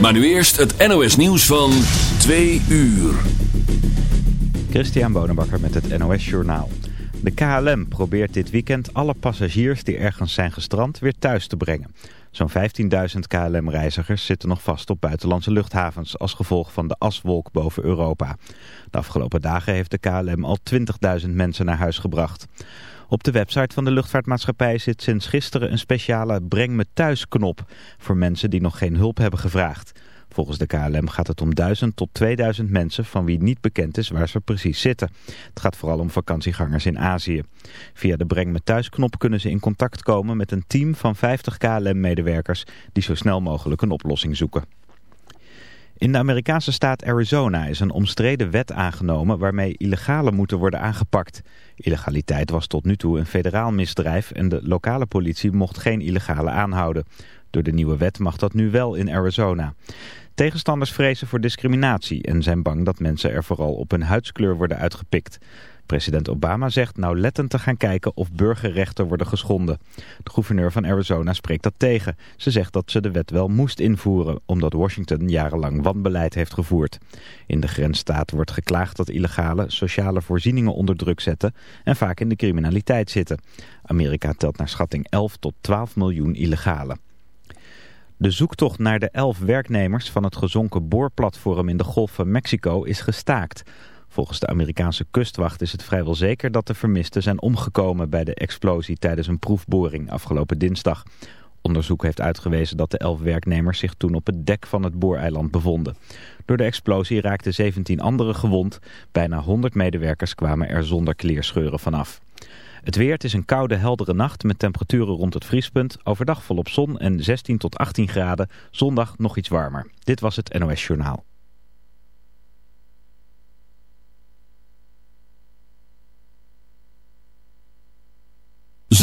Maar nu eerst het NOS nieuws van 2 uur. Christian Bonenbakker met het NOS Journaal. De KLM probeert dit weekend alle passagiers die ergens zijn gestrand weer thuis te brengen. Zo'n 15.000 KLM-reizigers zitten nog vast op buitenlandse luchthavens als gevolg van de aswolk boven Europa. De afgelopen dagen heeft de KLM al 20.000 mensen naar huis gebracht. Op de website van de luchtvaartmaatschappij zit sinds gisteren een speciale breng me thuis knop voor mensen die nog geen hulp hebben gevraagd. Volgens de KLM gaat het om 1000 tot 2000 mensen van wie niet bekend is waar ze precies zitten. Het gaat vooral om vakantiegangers in Azië. Via de Breng me thuis knop kunnen ze in contact komen met een team van 50 KLM-medewerkers die zo snel mogelijk een oplossing zoeken. In de Amerikaanse staat Arizona is een omstreden wet aangenomen waarmee illegalen moeten worden aangepakt. Illegaliteit was tot nu toe een federaal misdrijf en de lokale politie mocht geen illegale aanhouden. Door de nieuwe wet mag dat nu wel in Arizona. Tegenstanders vrezen voor discriminatie en zijn bang dat mensen er vooral op hun huidskleur worden uitgepikt. President Obama zegt nauwlettend te gaan kijken of burgerrechten worden geschonden. De gouverneur van Arizona spreekt dat tegen. Ze zegt dat ze de wet wel moest invoeren, omdat Washington jarenlang wanbeleid heeft gevoerd. In de grensstaat wordt geklaagd dat illegale sociale voorzieningen onder druk zetten en vaak in de criminaliteit zitten. Amerika telt naar schatting 11 tot 12 miljoen illegalen. De zoektocht naar de elf werknemers van het gezonken boorplatform in de Golf van Mexico is gestaakt. Volgens de Amerikaanse kustwacht is het vrijwel zeker dat de vermisten zijn omgekomen bij de explosie tijdens een proefboring afgelopen dinsdag. Onderzoek heeft uitgewezen dat de elf werknemers zich toen op het dek van het booreiland bevonden. Door de explosie raakten 17 anderen gewond. Bijna 100 medewerkers kwamen er zonder kleerscheuren vanaf. Het weer, het is een koude, heldere nacht met temperaturen rond het vriespunt. Overdag volop zon en 16 tot 18 graden. Zondag nog iets warmer. Dit was het NOS Journaal.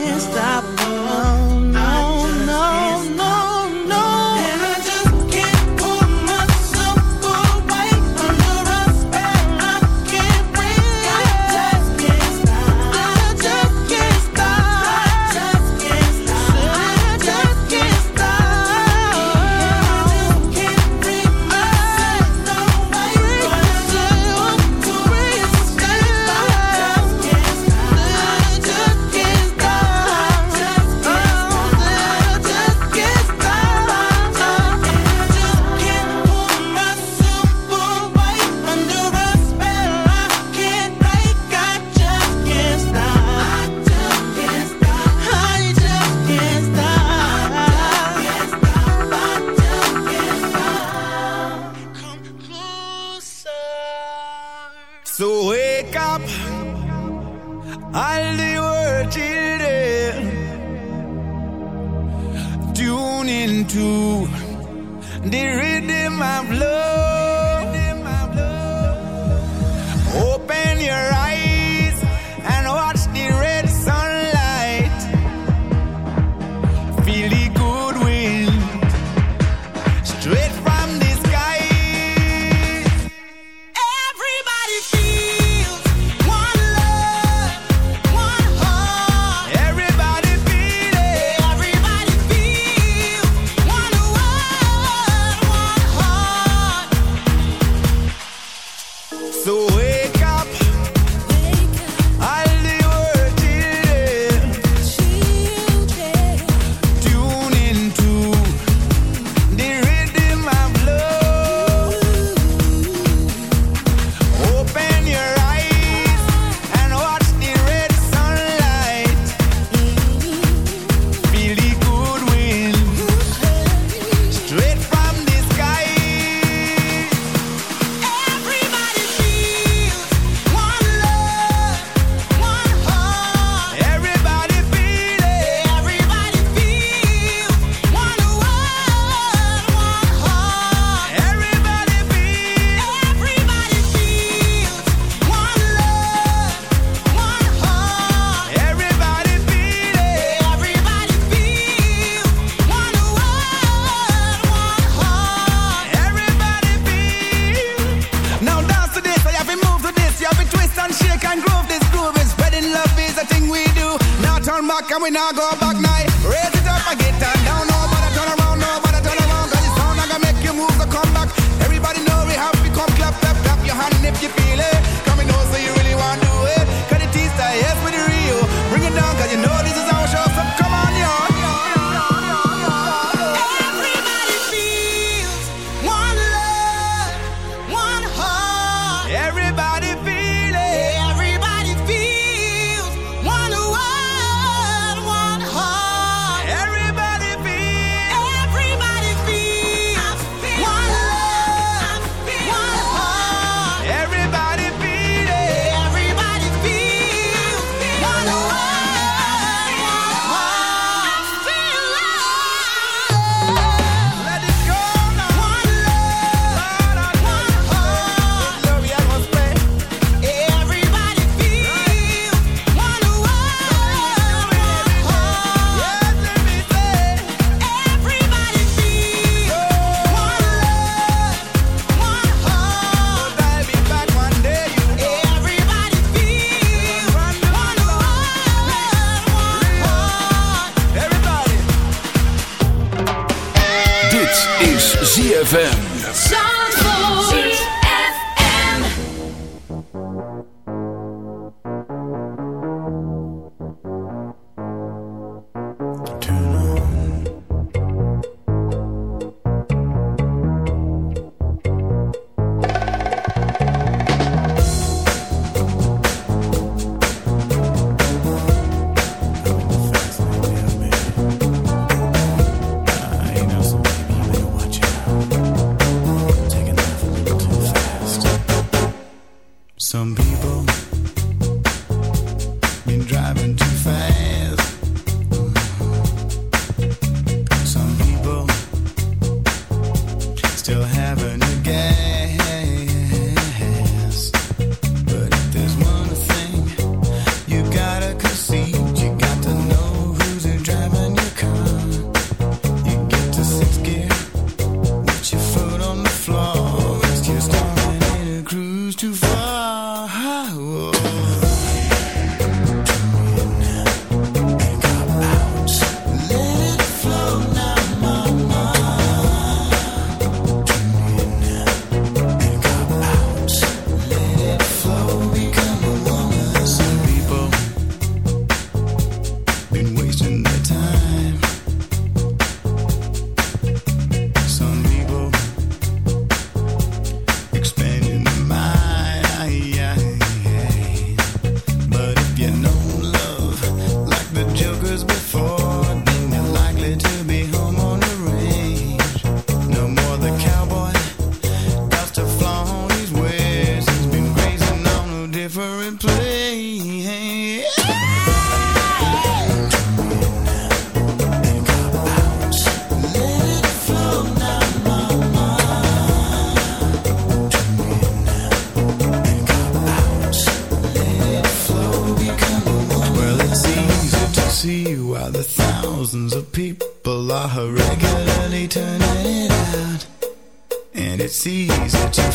last stop.